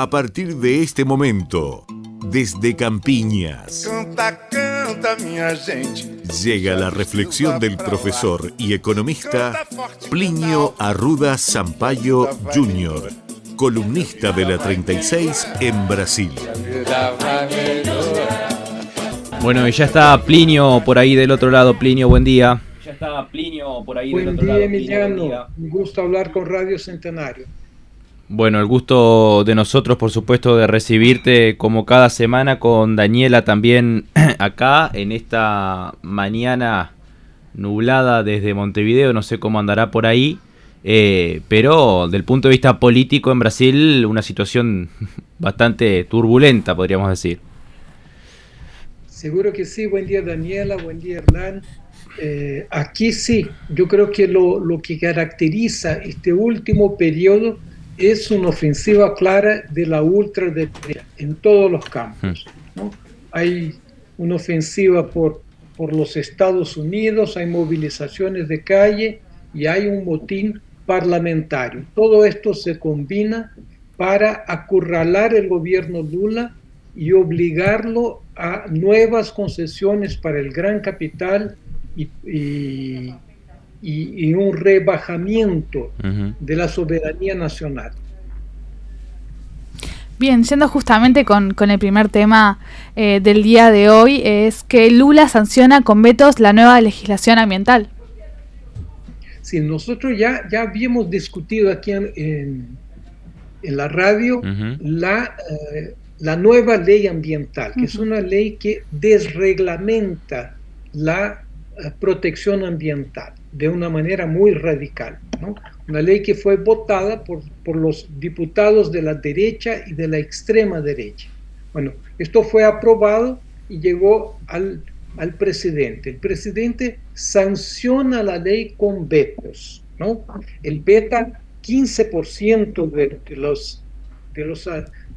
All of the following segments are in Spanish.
A partir de este momento, desde Campiñas, llega la reflexión del profesor y economista Plinio Arruda Sampaio Jr., columnista de la 36 en Brasil. Bueno, y ya está Plinio por ahí del otro lado. Plinio, buen día. Ya está Plinio por ahí Buen del otro día, lado. Emiliano. Plinio, buen día. Un gusto hablar con Radio Centenario. Bueno, el gusto de nosotros, por supuesto, de recibirte como cada semana con Daniela también acá en esta mañana nublada desde Montevideo. No sé cómo andará por ahí, eh, pero del punto de vista político en Brasil, una situación bastante turbulenta, podríamos decir. Seguro que sí. Buen día, Daniela. Buen día, Hernán. Eh, aquí sí, yo creo que lo, lo que caracteriza este último periodo es una ofensiva clara de la ultraderecha en todos los campos. ¿no? Hay una ofensiva por, por los Estados Unidos, hay movilizaciones de calle y hay un motín parlamentario. Todo esto se combina para acurralar el gobierno Lula y obligarlo a nuevas concesiones para el gran capital y, y, y, y un rebajamiento Ujú. de la soberanía nacional. Bien, yendo justamente con, con el primer tema eh, del día de hoy, es que Lula sanciona con vetos la nueva legislación ambiental. Sí, nosotros ya, ya habíamos discutido aquí en, en, en la radio Ujú. la, eh, la nueva ley ambiental, que es Ujú. una ley que desreglamenta la protección ambiental de una manera muy radical. ¿no? Una ley que fue votada por, por los diputados de la derecha y de la extrema derecha. Bueno, esto fue aprobado y llegó al, al presidente. El presidente sanciona la ley con vetos. ¿no? El veta 15% de, de los, de los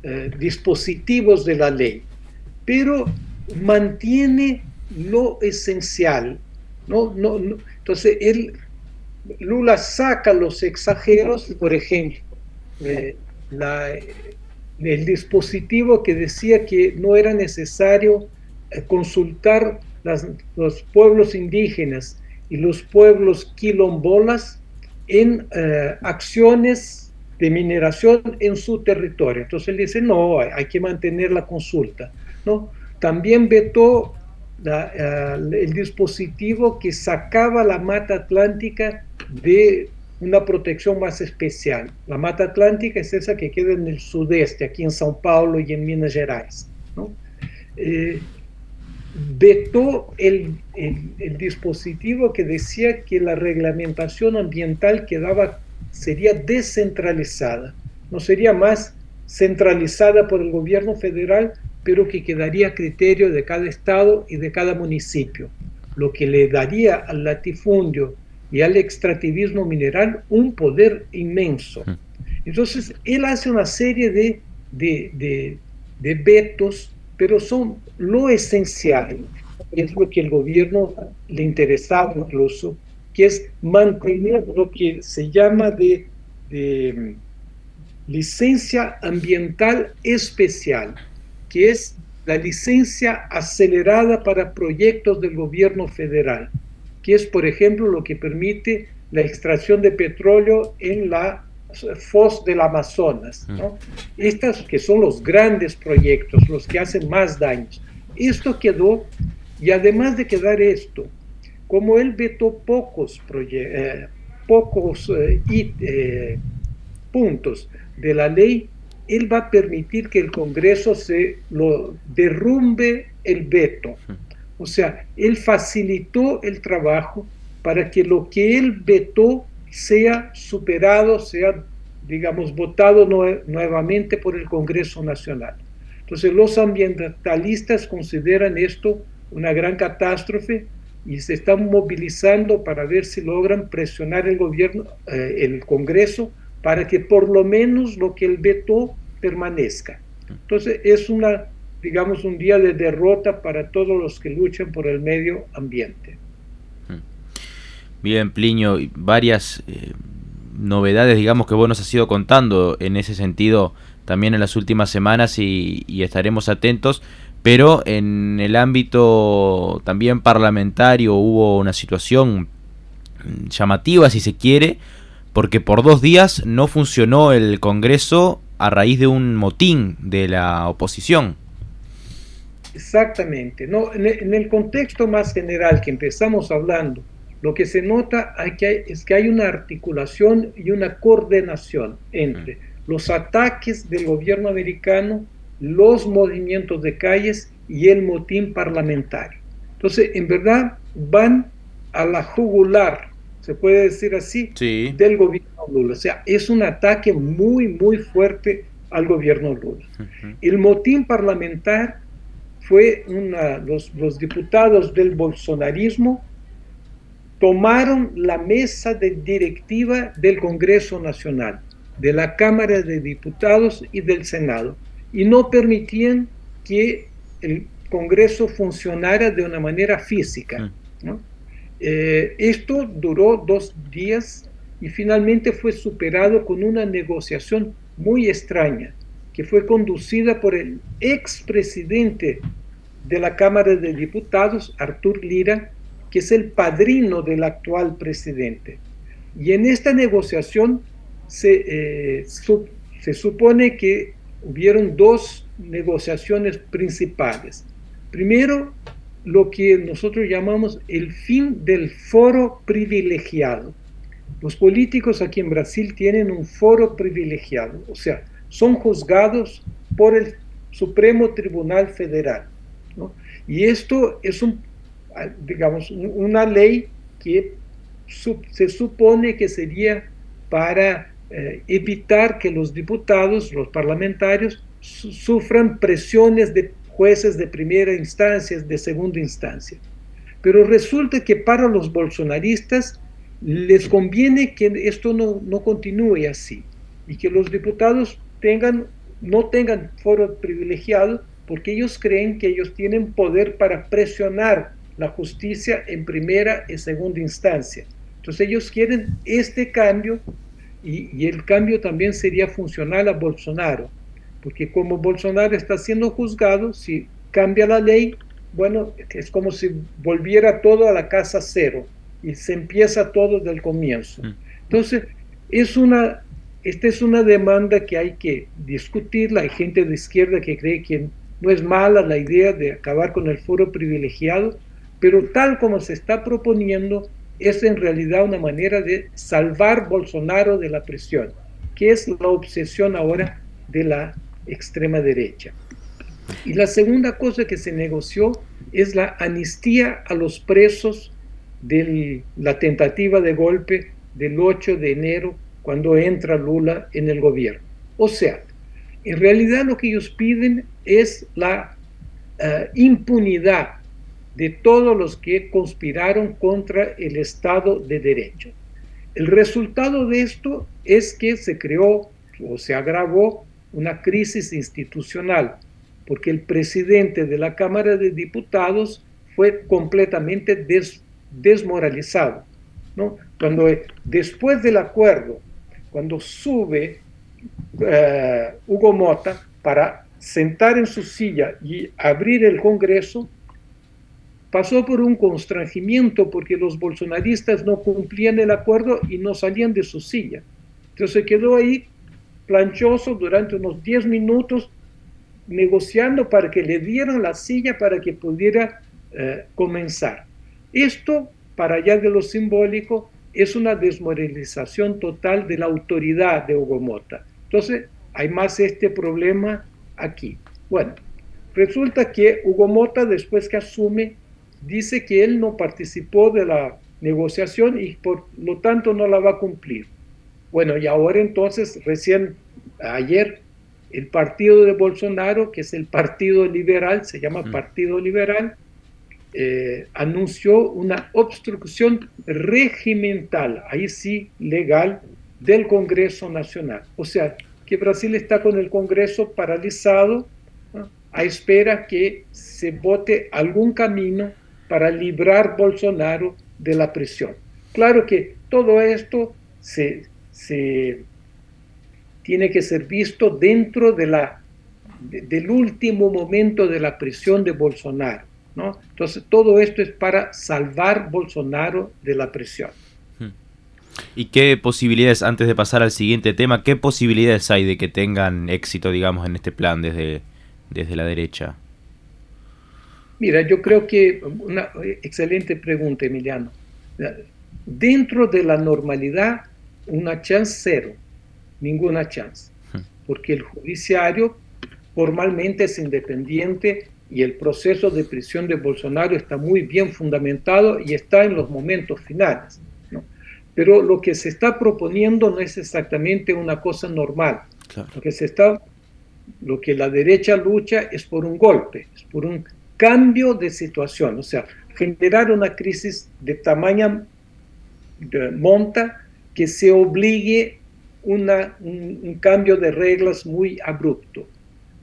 eh, dispositivos de la ley, pero mantiene lo esencial. ¿No? No, no. Entonces, él, Lula saca los exageros, por ejemplo, eh, la, el dispositivo que decía que no era necesario eh, consultar los pueblos indígenas y los pueblos quilombolas en eh, acciones de mineración en su territorio. Entonces él dice, no, hay, hay que mantener la consulta. ¿no? También vetó la, uh, el dispositivo que sacaba la mata atlántica de una protección más especial. La mata atlántica es esa que queda en el sudeste, aquí en São Paulo y en Minas Gerais. ¿no? Eh, vetó el, el, el, dispositivo que decía que la reglamentación ambiental quedaba, sería descentralizada, no sería más centralizada por el gobierno federal, pero que quedaría a criterio de cada estado y de cada municipio, lo que le daría al latifundio y al extractivismo mineral un poder inmenso. Entonces, él hace una serie de, de, de, de vetos, pero son lo esencial, es lo que el gobierno le interesaba incluso, que es mantener lo que se llama de, de licencia ambiental especial, que es la licencia acelerada para proyectos del gobierno federal, que es, por ejemplo, lo que permite la extracción de petróleo en la FOS del Amazonas. ¿no? Estas que son los grandes proyectos, los que hacen más daños. Esto quedó, y además de quedar esto, como él vetó pocos, eh, pocos eh, puntos de la ley, él va a permitir que el Congreso se lo derrumbe el veto. O sea, él facilitó el trabajo para que lo que él vetó sea superado, sea, digamos, votado nue nuevamente por el Congreso Nacional. Entonces, los ambientalistas consideran esto una gran catástrofe y se están movilizando para ver si logran presionar el gobierno, eh, el Congreso, para que por lo menos lo que él vetó permanezca. Entonces, es una, digamos, un día de derrota para todos los que luchan por el medio ambiente. Bien, Plinio, varias eh, novedades, digamos, que vos nos has ido contando en ese sentido también en las últimas semanas y, estaremos atentos. Pero en el ámbito también parlamentario hubo una situación llamativa, si se quiere, porque por dos días no funcionó el Congreso a raíz de un motín de la oposición. Exactamente. No, en el contexto más general que empezamos hablando, lo que se nota es que hay una articulación y una coordinación entre los ataques del gobierno americano, los movimientos de calles y el motín parlamentario. Entonces, en verdad, van a la jugular, se puede decir así, del gobierno Lula. O sea, es un ataque muy, muy fuerte al gobierno Lula. El motín parlamentario fue una, los, los diputados del bolsonarismo tomaron la mesa de directiva del Congreso Nacional de la Cámara de Diputados y del Senado y no permitían que el Congreso funcionara de una manera física. Mm. Eh, esto duró dos días y finalmente fue superado con una negociación muy extraña que fue conducida por el expresidente de la Cámara de Diputados, Artur Lira, que es el padrino del actual presidente. Y en esta negociación eh, se, supone que hubieron dos negociaciones principales. Primero, lo que nosotros llamamos el fin del foro privilegiado. Los políticos aquí en Brasil tienen un foro privilegiado, o sea, son juzgados por el Supremo Tribunal Federal. Y esto es un, digamos, una ley que se supone que sería para eh, evitar que los diputados, los parlamentarios, sufran presiones de jueces de primera instancia, de segunda instancia. Pero resulta que para los bolsonaristas les conviene que esto no, no continúe así y que los diputados tengan, no tengan foro privilegiado porque ellos creen que ellos tienen poder para presionar la justicia en primera y segunda instancia. Entonces ellos quieren este cambio y, el cambio también sería funcional a Bolsonaro, porque como Bolsonaro está siendo juzgado, si cambia la ley, bueno, es como si volviera todo a la casa cero y se empieza todo del comienzo. Mm. Entonces, es una, esta es una demanda que hay que discutirla. Hay gente de izquierda que cree que no es mala la idea de acabar con el foro privilegiado, pero tal como se está proponiendo, es en realidad una manera de salvar Bolsonaro de la presión, que es la obsesión ahora de la extrema derecha. Y la segunda cosa que se negoció es la amnistía a los presos de la tentativa de golpe del 8 de enero cuando entra Lula en el gobierno. O sea, en realidad lo que ellos piden es la eh, impunidad de todos los que conspiraron contra el Estado de Derecho. El resultado de esto es que se creó o se agravó una crisis institucional, porque el presidente de la Cámara de Diputados fue completamente desmoralizado. Cuando después del acuerdo, cuando sube eh, Hugo Mota para sentar en su silla y abrir el Congreso, pasó por un constrangimiento porque los bolsonaristas no cumplían el acuerdo y no salían de su silla. Entonces quedó ahí planchoso durante unos 10 minutos negociando para que le dieran la silla para que pudiera eh, comenzar. Esto, para allá de lo simbólico, es una desmoralización total de la autoridad de Hugo Mota. Entonces, hay más este problema aquí. Bueno, resulta que Hugo Mota, después que asume, dice que él no participó de la negociación y por lo tanto no la va a cumplir. Bueno, y ahora entonces, recién ayer, el partido de Bolsonaro, que es el Partido Liberal, se llama Partido Liberal, eh, anunció una obstrucción regimental, ahí sí legal, del Congreso Nacional. O sea, que Brasil está con el Congreso paralizado a espera que se vote algún camino para librar Bolsonaro de la presión. Claro que todo esto se, tiene que ser visto dentro de la, del último momento de la presión de Bolsonaro. ¿no? Entonces, todo esto es para salvar Bolsonaro de la presión. Hmm. ¿Y qué posibilidades, antes de pasar al siguiente tema, qué posibilidades hay de que tengan éxito, digamos, en este plan desde, desde la derecha? Mira, yo creo que una excelente pregunta, Emiliano. Dentro de la normalidad, una chance cero, ninguna chance, porque el judiciario formalmente es independiente y el proceso de prisión de Bolsonaro está muy bien fundamentado y está en los momentos finales. Pero lo que se está proponiendo no es exactamente una cosa normal. Lo que se está, lo que la derecha lucha es por un golpe, es por un cambio de situación, o sea, generar una crisis de tamaño de monta que se obligue una, un, cambio de reglas muy abrupto.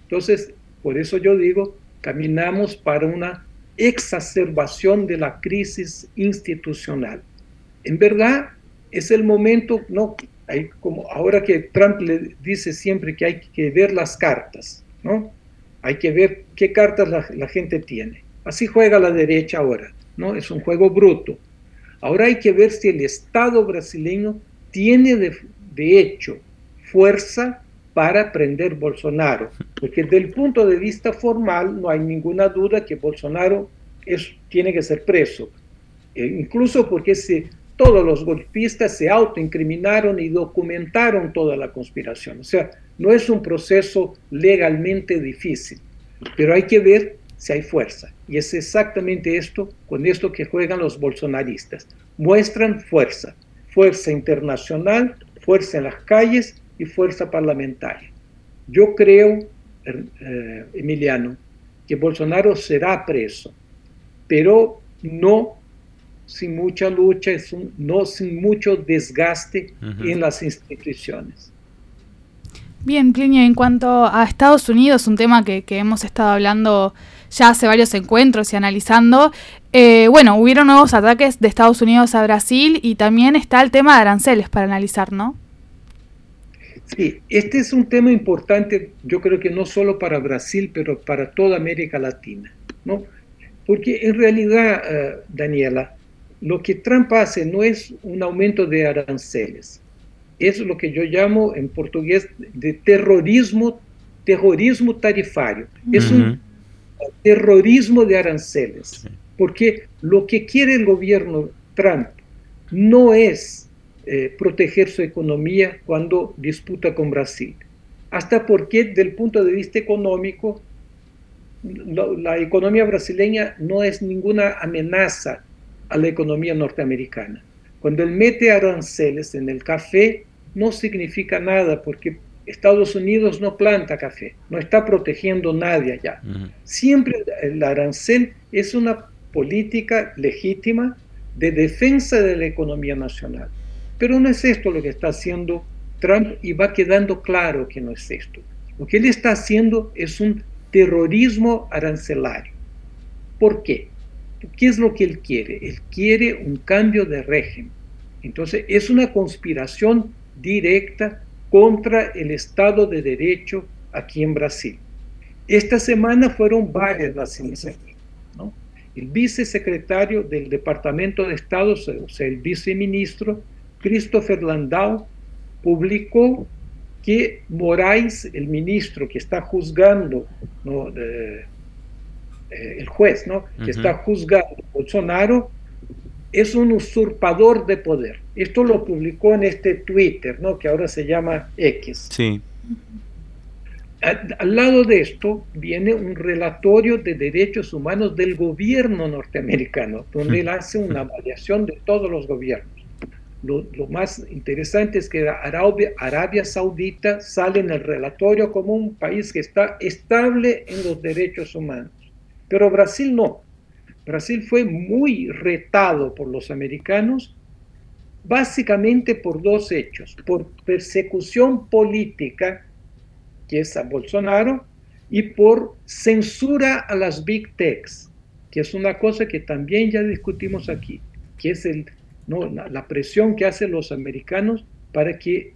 Entonces, por eso yo digo, caminamos para una exacerbación de la crisis institucional. En verdad, es el momento, no, hay como ahora que Trump le dice siempre que hay que ver las cartas, ¿no? Hay que ver qué cartas la, gente tiene. Así juega la derecha ahora, ¿no? Es un juego bruto. Ahora hay que ver si el Estado brasileño tiene de, de hecho fuerza para prender Bolsonaro, porque desde el punto de vista formal no hay ninguna duda que Bolsonaro tiene que ser preso, e incluso porque se, todos los golpistas se autoincriminaron y documentaron toda la conspiración. O sea, no es un proceso legalmente difícil, pero hay que ver si hay fuerza. Y es exactamente esto, con esto que juegan los bolsonaristas. Muestran fuerza, fuerza internacional, fuerza en las calles y fuerza parlamentaria. Yo creo, er, eh, Emiliano, que Bolsonaro será preso, pero no sin mucha lucha, no sin mucho desgaste en las instituciones. Bien, Plinio, en cuanto a Estados Unidos, un tema que, hemos estado hablando ya hace varios encuentros y analizando, eh, bueno, hubieron nuevos ataques de Estados Unidos a Brasil y también está el tema de aranceles para analizar, ¿no? Sí, este es un tema importante, yo creo que no solo para Brasil, pero para toda América Latina, ¿no? Porque en realidad, eh, Daniela, lo que Trump hace no es un aumento de aranceles, es lo que yo llamo en portugués de terrorismo, terrorismo tarifario. Es un terrorismo de aranceles, porque lo que quiere el gobierno Trump no es eh, proteger su economía cuando disputa con Brasil. Hasta porque, del punto de vista económico, la economía brasileña no es ninguna amenaza a la economía norteamericana. Cuando él mete aranceles en el café, no significa nada porque Estados Unidos no planta café, no está protegiendo nadie allá. Siempre el arancel es una política legítima de defensa de la economía nacional. Pero no es esto lo que está haciendo Trump y va quedando claro que no es esto. Lo que él está haciendo es un terrorismo arancelario. ¿Por qué? ¿Qué es lo que él quiere? Él quiere un cambio de régimen. Entonces es una conspiración directa contra el Estado de Derecho aquí en Brasil. Esta semana fueron varias las iniciativas. ¿no? El vicesecretario del Departamento de Estado, o sea, el viceministro, Christopher Landau publicó que Moraes, el ministro que está juzgando, eh, el juez ¿no? que está juzgando a Bolsonaro, es un usurpador de poder. Esto lo publicó en este Twitter, ¿no? que ahora se llama X. Sí. Al, lado de esto viene un relatorio de derechos humanos del gobierno norteamericano, donde él hace una variación de todos los gobiernos. Lo, más interesante es que Arabia, Arabia Saudita sale en el relatorio como un país que está estable en los derechos humanos, pero Brasil no. Brasil fue muy retado por los americanos, básicamente por dos hechos, por persecución política, que es a Bolsonaro, y por censura a las big techs, que es una cosa que también ya discutimos aquí, que es el la presión que hacen los americanos para que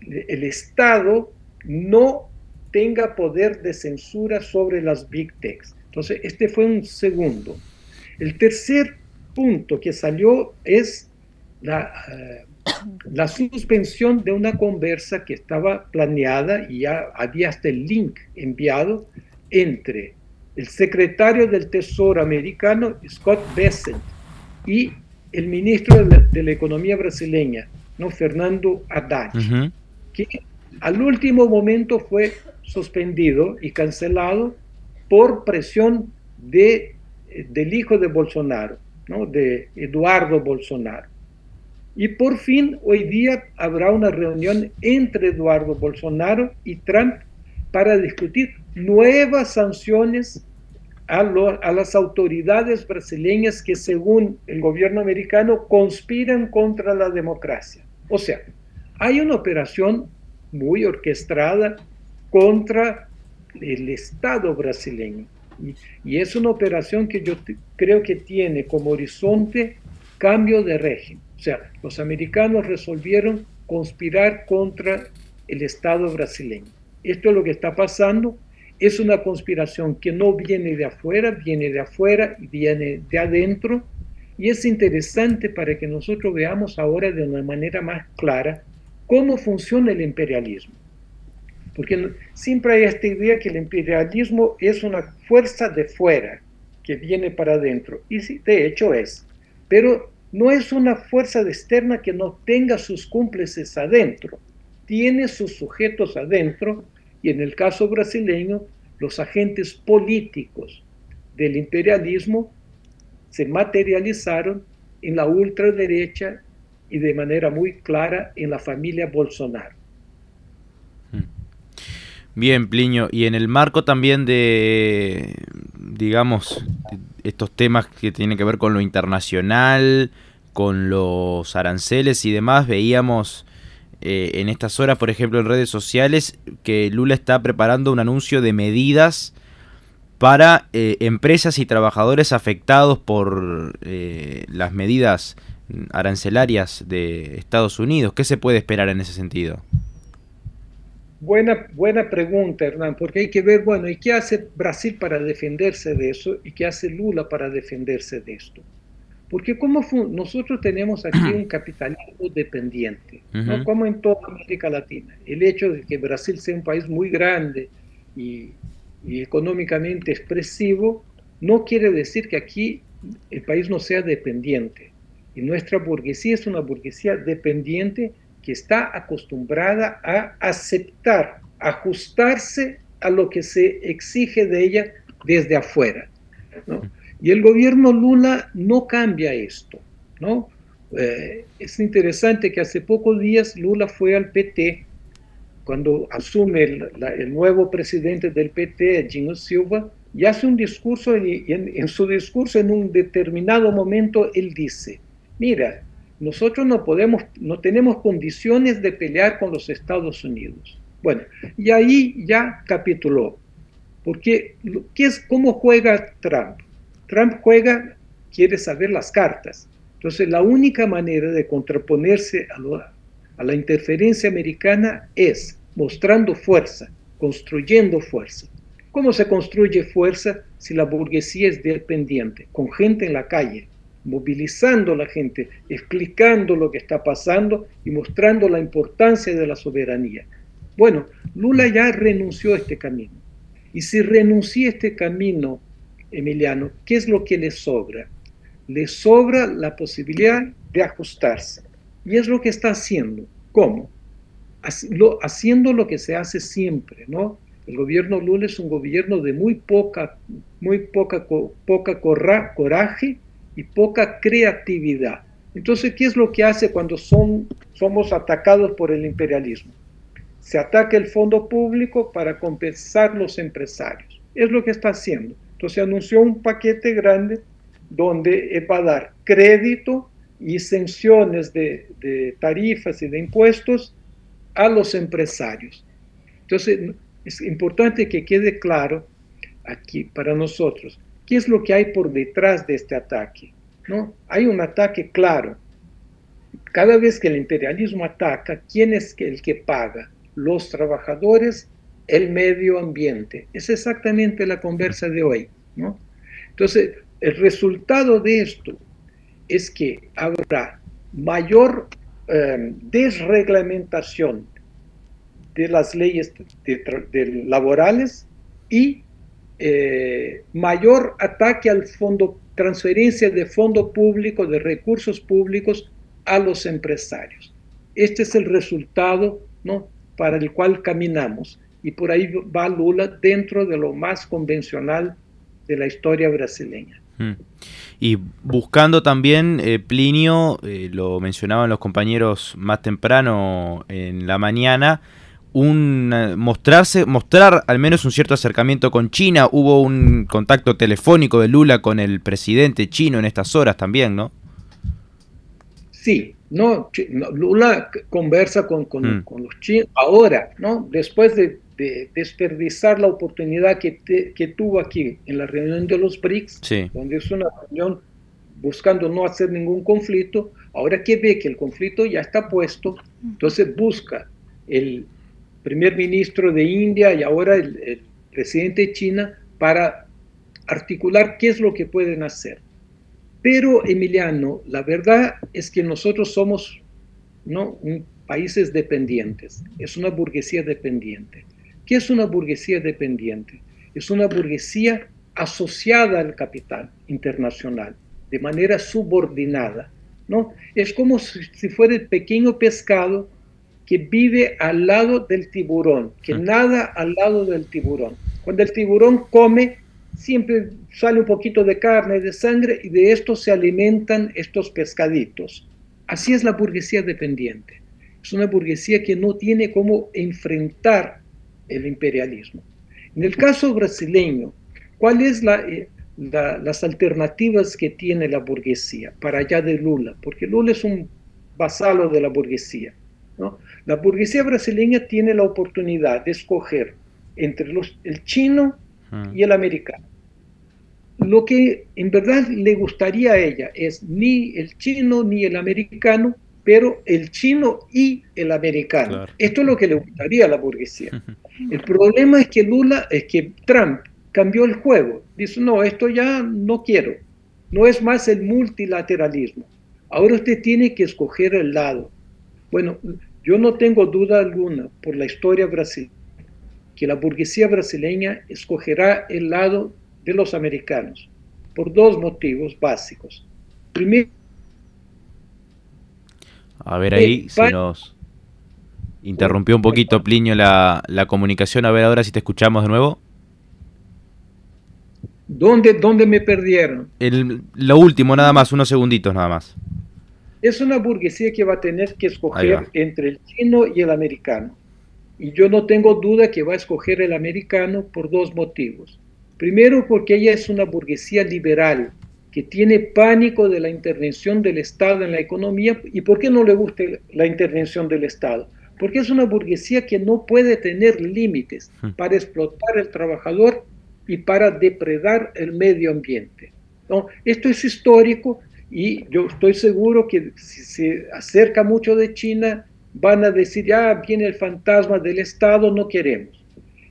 el Estado no tenga poder de censura sobre las big techs. Entonces, este fue un segundo. El tercer punto que salió es la, eh, la suspensión de una conversa que estaba planeada y ya había hasta el link enviado entre el secretario del Tesoro americano, Scott Bessent, y el ministro de la, Economía brasileña, ¿no? Fernando Haddad, que al último momento fue suspendido y cancelado por presión de, del hijo de Bolsonaro, ¿no? de Eduardo Bolsonaro. Y por fin hoy día habrá una reunión entre Eduardo Bolsonaro y Trump para discutir nuevas sanciones a, a, las autoridades brasileñas que según el gobierno americano conspiran contra la democracia. O sea, hay una operación muy orquestada contra el Estado brasileño. Y, es una operación que yo creo que tiene como horizonte cambio de régimen. O sea, los americanos resolvieron conspirar contra el Estado brasileño. Esto es lo que está pasando. Es una conspiración que no viene de afuera, viene de afuera y viene de adentro. Y es interesante para que nosotros veamos ahora de una manera más clara cómo funciona el imperialismo. Porque siempre hay esta idea que el imperialismo es una fuerza de fuera que viene para adentro. Y sí, de hecho es. Pero no es una fuerza externa que no tenga sus cómplices adentro. Tiene sus sujetos adentro y en el caso brasileño, los agentes políticos del imperialismo se materializaron en la ultraderecha y de manera muy clara en la familia Bolsonaro. Bien, Pliño, y en el marco también de, digamos, estos temas que tienen que ver con lo internacional, con los aranceles y demás, veíamos eh, en estas horas, por ejemplo, en redes sociales, que Lula está preparando un anuncio de medidas para eh, empresas y trabajadores afectados por eh, las medidas arancelarias de Estados Unidos. ¿Qué se puede esperar en ese sentido? Buena, buena pregunta, Hernán, porque hay que ver, bueno, ¿y qué hace Brasil para defenderse de eso? ¿Y qué hace Lula para defenderse de esto? Porque como nosotros tenemos aquí un capitalismo dependiente, ¿no? como en toda América Latina. El hecho de que Brasil sea un país muy grande y, y económicamente expresivo, no quiere decir que aquí el país no sea dependiente. Y nuestra burguesía es una burguesía dependiente que está acostumbrada a aceptar, ajustarse a lo que se exige de ella desde afuera. Y el gobierno Lula no cambia esto. ¿no? Eh, es interesante que hace pocos días Lula fue al PT, cuando asume el, nuevo presidente del PT, Gino Silva, y hace un discurso, y en su discurso en un determinado momento él dice, mira, nosotros no podemos, no tenemos condiciones de pelear con los Estados Unidos. Bueno, y ahí ya capituló, porque ¿qué es, ¿cómo juega Trump? Trump juega, quiere saber las cartas. Entonces, la única manera de contraponerse a, a la interferencia americana es mostrando fuerza, construyendo fuerza. ¿Cómo se construye fuerza si la burguesía es dependiente? Con gente en la calle, movilizando a la gente, explicando lo que está pasando y mostrando la importancia de la soberanía. Bueno, Lula ya renunció a este camino. Y si renuncia a este camino, Emiliano, ¿qué es lo que le sobra? Le sobra la posibilidad de ajustarse. Y es lo que está haciendo. ¿Cómo? Haciendo lo que se hace siempre, ¿no? El gobierno Lula es un gobierno de muy poca, muy poca, poca coraje y poca creatividad. Entonces, ¿qué es lo que hace cuando son, somos atacados por el imperialismo? Se ataca el fondo público para compensar los empresarios. Es lo que está haciendo. Entonces anunció un paquete grande donde va a dar crédito y exenciones de, de tarifas y de impuestos a los empresarios. Entonces, es importante que quede claro aquí para nosotros ¿Qué es lo que hay por detrás de este ataque? ¿No? Hay un ataque claro. cada vez que el imperialismo ataca, ¿quién es el que paga? Los trabajadores, el medio ambiente. Es exactamente la conversa de hoy. ¿no? Entonces, el resultado de esto es que habrá mayor eh, desreglamentación de las leyes laborales y eh, mayor ataque al fondo, transferencia de fondo público, de recursos públicos a los empresarios. Este es el resultado ¿no? para el cual caminamos y por ahí va Lula dentro de lo más convencional de la historia brasileña. Mm. Y buscando también, eh, Plinio, eh, lo mencionaban los compañeros más temprano en la mañana, un eh, mostrarse, mostrar al menos un cierto acercamiento con China. Hubo un contacto telefónico de Lula con el presidente chino en estas horas también, ¿no? Sí, no, Lula conversa con, mm. con los chinos ahora, ¿no? Después de de desperdiciar la oportunidad que, que, tuvo aquí en la reunión de los BRICS, donde es una reunión buscando no hacer ningún conflicto, ahora que ve que el conflicto ya está puesto, entonces busca el primer ministro de India y ahora el, presidente de China para articular qué es lo que pueden hacer. Pero, Emiliano, la verdad es que nosotros somos ¿no? países dependientes, es una burguesía dependiente. ¿Qué es una burguesía dependiente? Es una burguesía asociada al capital internacional, de manera subordinada. ¿no? Es como si, fuera el pequeño pescado que vive al lado del tiburón, que nada al lado del tiburón. Cuando el tiburón come, siempre sale un poquito de carne, de sangre, y de esto se alimentan estos pescaditos. Así es la burguesía dependiente. Es una burguesía que no tiene cómo enfrentar el imperialismo. En el caso brasileño, ¿cuáles son eh, las alternativas que tiene la burguesía para allá de Lula? Porque Lula es un vasalo de la burguesía. ¿No? La burguesía brasileña tiene la oportunidad de escoger entre los, el chino y el americano. Lo que en verdad le gustaría a ella es ni el chino ni el americano, pero el chino y el americano. Esto es lo que le gustaría a la burguesía. El problema es que Lula, es que Trump cambió el juego. Dice, no, esto ya no quiero. No es más el multilateralismo. Ahora usted tiene que escoger el lado. Bueno, yo no tengo duda alguna por la historia brasileña que la burguesía brasileña escogerá el lado de los americanos por dos motivos básicos. Primero, a ver ahí se nos interrumpió un poquito Plinio la, comunicación. A ver ahora si te escuchamos de nuevo. ¿Dónde, dónde me perdieron? El, lo último, nada más, unos segunditos nada más. Es una burguesía que va a tener que escoger entre el chino y el americano. Y yo no tengo duda que va a escoger el americano por dos motivos. Primero, porque ella es una burguesía liberal, que tiene pánico de la intervención del Estado en la economía. ¿Y por qué no le gusta la intervención del Estado? Porque es una burguesía que no puede tener límites hmm. para explotar al trabajador y para depredar el medio ambiente. ¿no? Esto es histórico y yo estoy seguro que si se acerca mucho de China, van a decir, ya viene el fantasma del Estado, no queremos.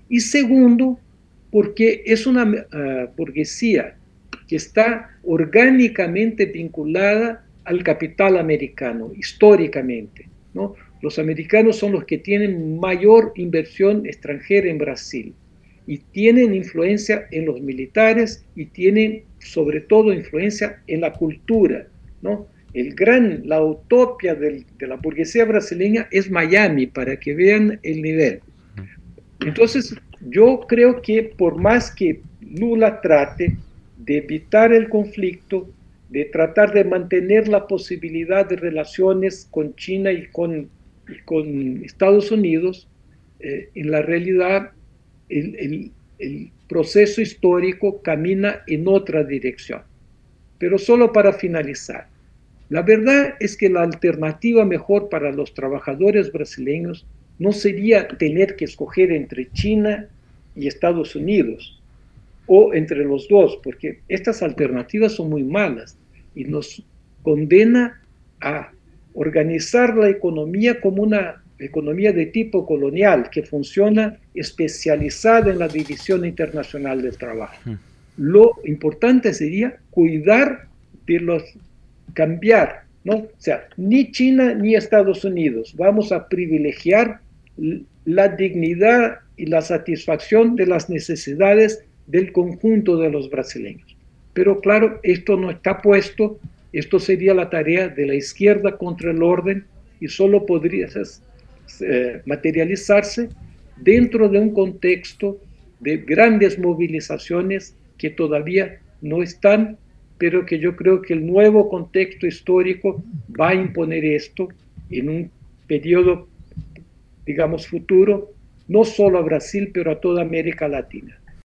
Y segundo, porque es una ah, burguesía que está orgánicamente vinculada al capital americano, históricamente. ¿no? Los americanos son los que tienen mayor inversión extranjera en Brasil y tienen influencia en los militares y tienen sobre todo influencia en la cultura. ¿no? El gran, la utopia de la burguesía brasileña es Miami, para que vean el nivel. Entonces, yo creo que por más que Lula trate de evitar el conflicto, de tratar de mantener la posibilidad de relaciones con China y con, con Estados Unidos, eh, en la realidad el, el proceso histórico camina en otra dirección. Pero solo para finalizar, la verdad es que la alternativa mejor para los trabajadores brasileños no sería tener que escoger entre China y Estados Unidos, o entre los dos, porque estas alternativas son muy malas y nos condena a organizar la economía como una economía de tipo colonial que funciona especializada en la división internacional del trabajo. Hmm. Lo importante sería cuidar de los, cambiar, ¿no? O sea, ni China ni Estados Unidos. Vamos a privilegiar la dignidad y la satisfacción de las necesidades del conjunto de los brasileños. Pero claro, esto no está puesto, esto sería la tarea de la izquierda contra el orden y solo podría eh, materializarse dentro de un contexto de grandes movilizaciones que todavía no están, pero que yo creo que el nuevo contexto histórico va a imponer esto en un periodo, digamos, futuro, no solo a Brasil, pero a toda América Latina.